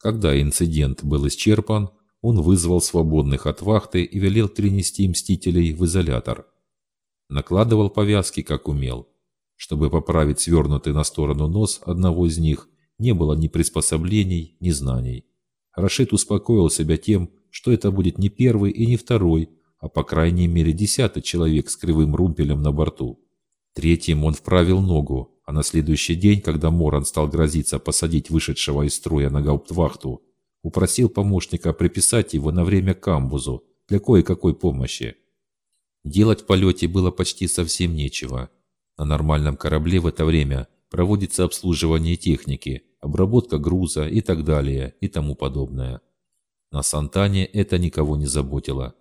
Когда инцидент был исчерпан, он вызвал свободных от вахты и велел перенести мстителей в изолятор. Накладывал повязки, как умел. Чтобы поправить свернутый на сторону нос одного из них, не было ни приспособлений, ни знаний. Рашид успокоил себя тем, что это будет не первый и не второй, а по крайней мере десятый человек с кривым румпелем на борту. Третьим он вправил ногу, а на следующий день, когда Моран стал грозиться посадить вышедшего из строя на гауптвахту, упросил помощника приписать его на время к камбузу для кое-какой помощи. Делать в полете было почти совсем нечего. На нормальном корабле в это время проводится обслуживание техники, обработка груза и так далее и тому подобное. На Сантане это никого не заботило.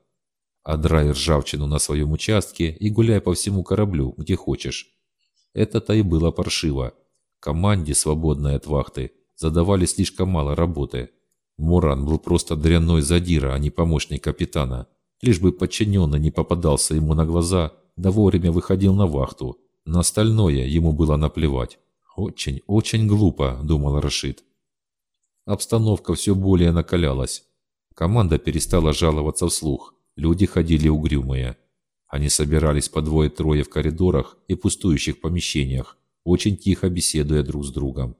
Отдрай ржавчину на своем участке и гуляй по всему кораблю, где хочешь. Это-то и было паршиво. Команде, свободной от вахты, задавали слишком мало работы. Муран был просто дрянной задира, а не помощник капитана. Лишь бы подчиненный не попадался ему на глаза, да вовремя выходил на вахту. На остальное ему было наплевать. «Очень, очень глупо», — думал Рашид. Обстановка все более накалялась. Команда перестала жаловаться вслух. Люди ходили угрюмые. Они собирались по двое-трое в коридорах и пустующих помещениях, очень тихо беседуя друг с другом.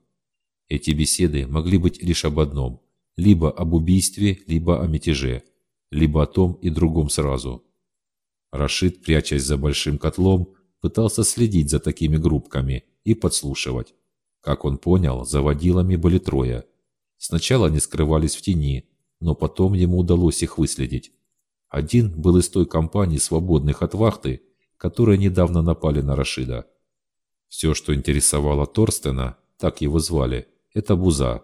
Эти беседы могли быть лишь об одном – либо об убийстве, либо о мятеже, либо о том и другом сразу. Рашид, прячась за большим котлом, пытался следить за такими группками и подслушивать. Как он понял, заводилами были трое. Сначала они скрывались в тени, но потом ему удалось их выследить. Один был из той компании свободных от вахты, которые недавно напали на Рашида. Все, что интересовало Торстена, так его звали, это Буза.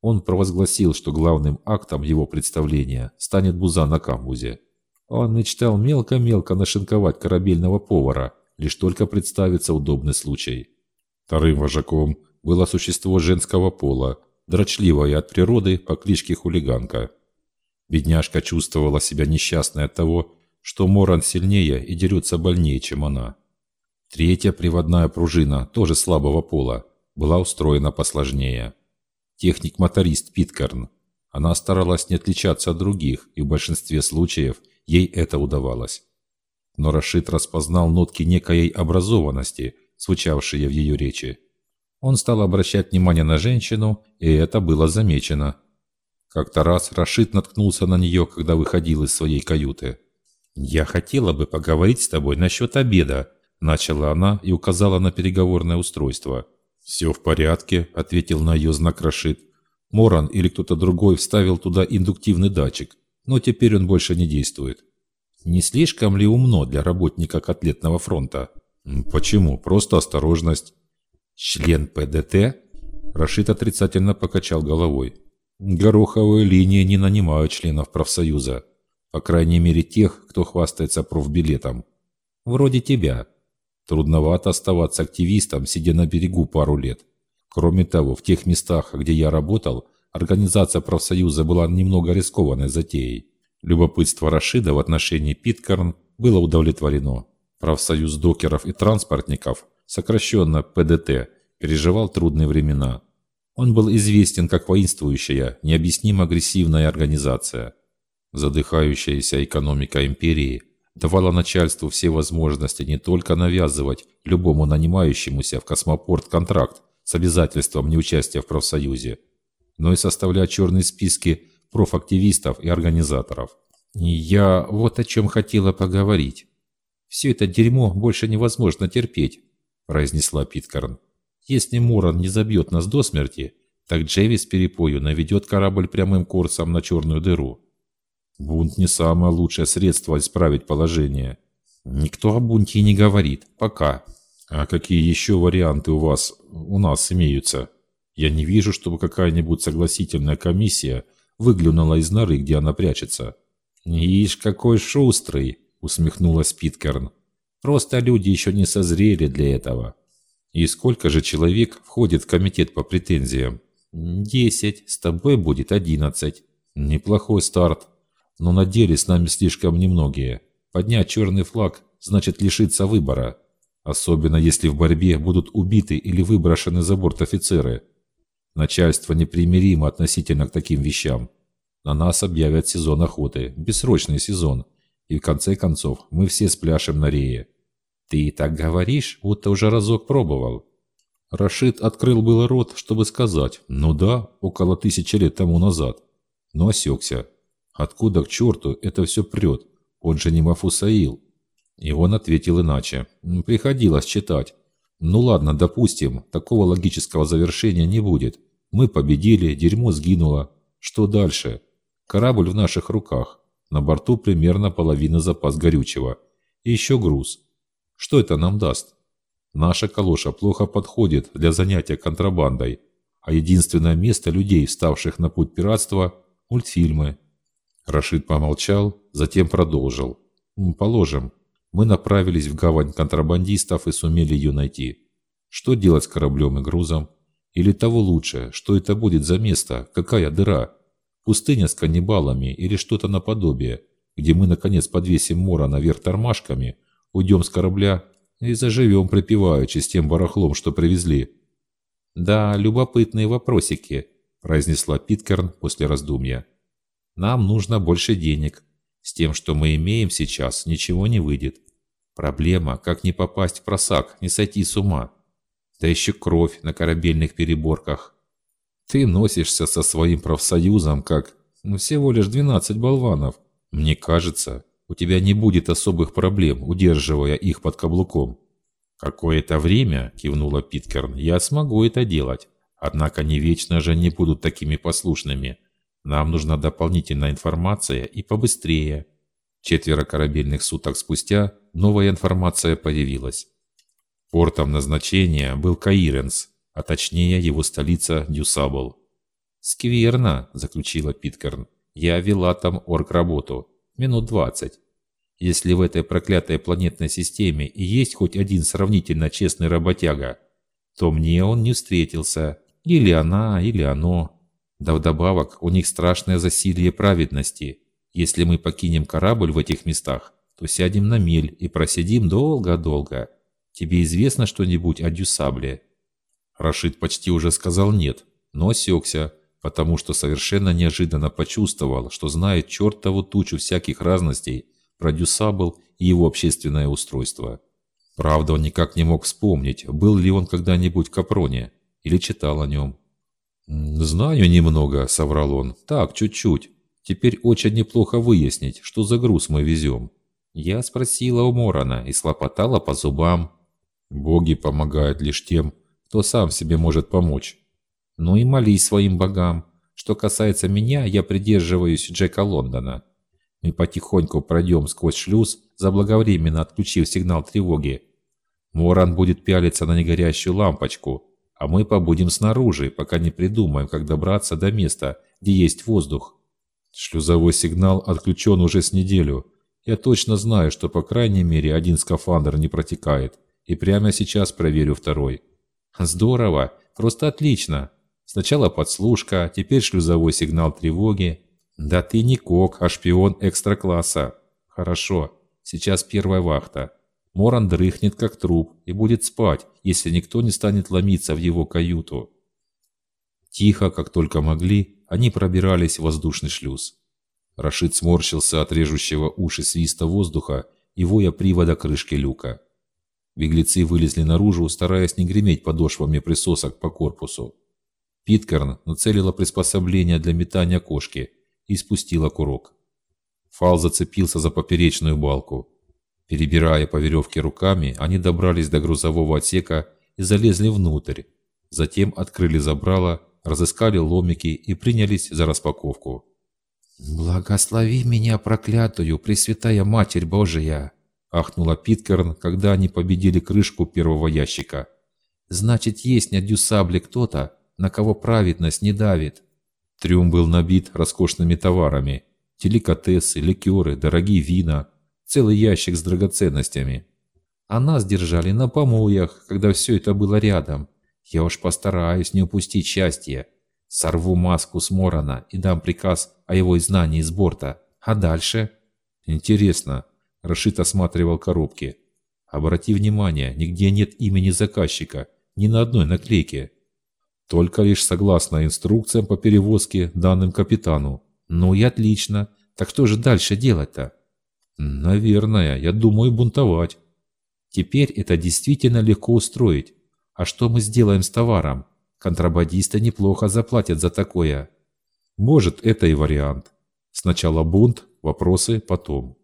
Он провозгласил, что главным актом его представления станет Буза на камбузе. Он мечтал мелко-мелко нашинковать корабельного повара, лишь только представится удобный случай. Вторым вожаком было существо женского пола, дрочливое от природы по кличке Хулиганка. Бедняжка чувствовала себя несчастной от того, что Моран сильнее и дерется больнее, чем она. Третья приводная пружина, тоже слабого пола, была устроена посложнее. Техник-моторист Питкерн. Она старалась не отличаться от других, и в большинстве случаев ей это удавалось. Но Рашид распознал нотки некоей образованности, звучавшие в ее речи. Он стал обращать внимание на женщину, и это было замечено. Как-то раз Рашид наткнулся на нее, когда выходил из своей каюты. «Я хотела бы поговорить с тобой насчет обеда», – начала она и указала на переговорное устройство. «Все в порядке», – ответил на ее знак Рашид. Моран или кто-то другой вставил туда индуктивный датчик, но теперь он больше не действует. Не слишком ли умно для работника котлетного фронта? Почему? Просто осторожность. Член ПДТ? Рашид отрицательно покачал головой. Гороховые линии не нанимают членов профсоюза. По крайней мере тех, кто хвастается профбилетом. Вроде тебя. Трудновато оставаться активистом, сидя на берегу пару лет. Кроме того, в тех местах, где я работал, организация профсоюза была немного рискованной затеей. Любопытство Рашида в отношении Питкарн было удовлетворено. Профсоюз докеров и транспортников, сокращенно ПДТ, переживал трудные времена. Он был известен как воинствующая, необъяснимо агрессивная организация. Задыхающаяся экономика империи давала начальству все возможности не только навязывать любому нанимающемуся в космопорт контракт с обязательством неучастия в профсоюзе, но и составлять черные списки профактивистов и организаторов. Я вот о чем хотела поговорить. «Все это дерьмо больше невозможно терпеть», – произнесла Питкарн. Если Муран не забьет нас до смерти, так Джейвис перепою наведет корабль прямым курсом на черную дыру. Бунт не самое лучшее средство исправить положение. Никто о бунте не говорит. Пока. А какие еще варианты у вас, у нас имеются? Я не вижу, чтобы какая-нибудь согласительная комиссия выглянула из норы, где она прячется. «Ишь, какой шустрый!» — усмехнулась Питкерн. «Просто люди еще не созрели для этого». И сколько же человек входит в комитет по претензиям? Десять, с тобой будет одиннадцать. Неплохой старт. Но на деле с нами слишком немногие. Поднять черный флаг значит лишиться выбора. Особенно если в борьбе будут убиты или выброшены за борт офицеры. Начальство непримиримо относительно к таким вещам. На нас объявят сезон охоты, бессрочный сезон, и в конце концов мы все спляшем на рее. Ты так говоришь, будто уже разок пробовал. Рашид открыл было рот, чтобы сказать «ну да, около тысячи лет тому назад», но осекся. Откуда к черту это все прет? Он же не Мафусаил. И он ответил иначе. Приходилось читать. Ну ладно, допустим, такого логического завершения не будет. Мы победили, дерьмо сгинуло. Что дальше? Корабль в наших руках. На борту примерно половина запас горючего. И еще груз. Что это нам даст? Наша калоша плохо подходит для занятия контрабандой, а единственное место людей, вставших на путь пиратства – мультфильмы. Рашид помолчал, затем продолжил. «Положим, мы направились в гавань контрабандистов и сумели ее найти. Что делать с кораблем и грузом? Или того лучше, что это будет за место, какая дыра? Пустыня с каннибалами или что-то наподобие, где мы наконец подвесим Мора наверх тормашками, уйдем с корабля и заживем припеваючи с тем барахлом, что привезли». «Да, любопытные вопросики», – произнесла Питкерн после раздумья. «Нам нужно больше денег. С тем, что мы имеем сейчас, ничего не выйдет. Проблема, как не попасть в просак, не сойти с ума. Да еще кровь на корабельных переборках. Ты носишься со своим профсоюзом, как... Ну, всего лишь 12 болванов. Мне кажется, у тебя не будет особых проблем, удерживая их под каблуком. «Какое-то время», – кивнула Питкерн, – «я смогу это делать. Однако не вечно же они будут такими послушными. Нам нужна дополнительная информация и побыстрее». Четверо корабельных суток спустя новая информация появилась. Портом назначения был Каиренс, а точнее его столица Дюсабл. «Скверно», – заключила Питкерн. «Я вела там орг-работу минут 20. Если в этой проклятой планетной системе и есть хоть один сравнительно честный работяга, то мне он не встретился. Или она, или оно. Да вдобавок, у них страшное засилье праведности. Если мы покинем корабль в этих местах, то сядем на мель и просидим долго-долго. Тебе известно что-нибудь о Дюсабле?» Рашид почти уже сказал «нет», но осекся, потому что совершенно неожиданно почувствовал, что знает чертову тучу всяких разностей про Дюсабл и его общественное устройство. Правда, он никак не мог вспомнить, был ли он когда-нибудь в Капроне или читал о нем. «Знаю немного», — соврал он. «Так, чуть-чуть. Теперь очень неплохо выяснить, что за груз мы везем». Я спросила у Морона и слопотала по зубам. «Боги помогают лишь тем, кто сам себе может помочь». Ну и молись своим богам. Что касается меня, я придерживаюсь Джека Лондона. Мы потихоньку пройдем сквозь шлюз, заблаговременно отключив сигнал тревоги. Моран будет пялиться на негорящую лампочку, а мы побудем снаружи, пока не придумаем, как добраться до места, где есть воздух. Шлюзовой сигнал отключен уже с неделю. Я точно знаю, что по крайней мере один скафандр не протекает, и прямо сейчас проверю второй. Здорово, просто отлично. Сначала подслушка, теперь шлюзовой сигнал тревоги. Да ты не кок, а шпион экстра-класса. Хорошо, сейчас первая вахта. Моран дрыхнет как труп и будет спать, если никто не станет ломиться в его каюту. Тихо, как только могли, они пробирались в воздушный шлюз. Рашид сморщился от режущего уши свиста воздуха и воя привода крышки люка. Беглецы вылезли наружу, стараясь не греметь подошвами присосок по корпусу. Питкерн нацелила приспособление для метания кошки и спустила курок. Фал зацепился за поперечную балку. Перебирая по веревке руками, они добрались до грузового отсека и залезли внутрь. Затем открыли забрало, разыскали ломики и принялись за распаковку. «Благослови меня, проклятую, Пресвятая Матерь Божия!» – ахнула Питкерн, когда они победили крышку первого ящика. «Значит, есть на дюсабле кто-то, на кого праведность не давит. Трюм был набит роскошными товарами. Деликатесы, ликеры, дорогие вина, целый ящик с драгоценностями. А нас держали на помоях, когда все это было рядом. Я уж постараюсь не упустить счастье. Сорву маску с Морона и дам приказ о его изгнании из борта. А дальше? Интересно. Рашид осматривал коробки. Обрати внимание, нигде нет имени заказчика, ни на одной наклейке. Только лишь согласно инструкциям по перевозке данным капитану. Ну и отлично. Так что же дальше делать-то? Наверное, я думаю бунтовать. Теперь это действительно легко устроить. А что мы сделаем с товаром? Контрабандисты неплохо заплатят за такое. Может, это и вариант. Сначала бунт, вопросы потом.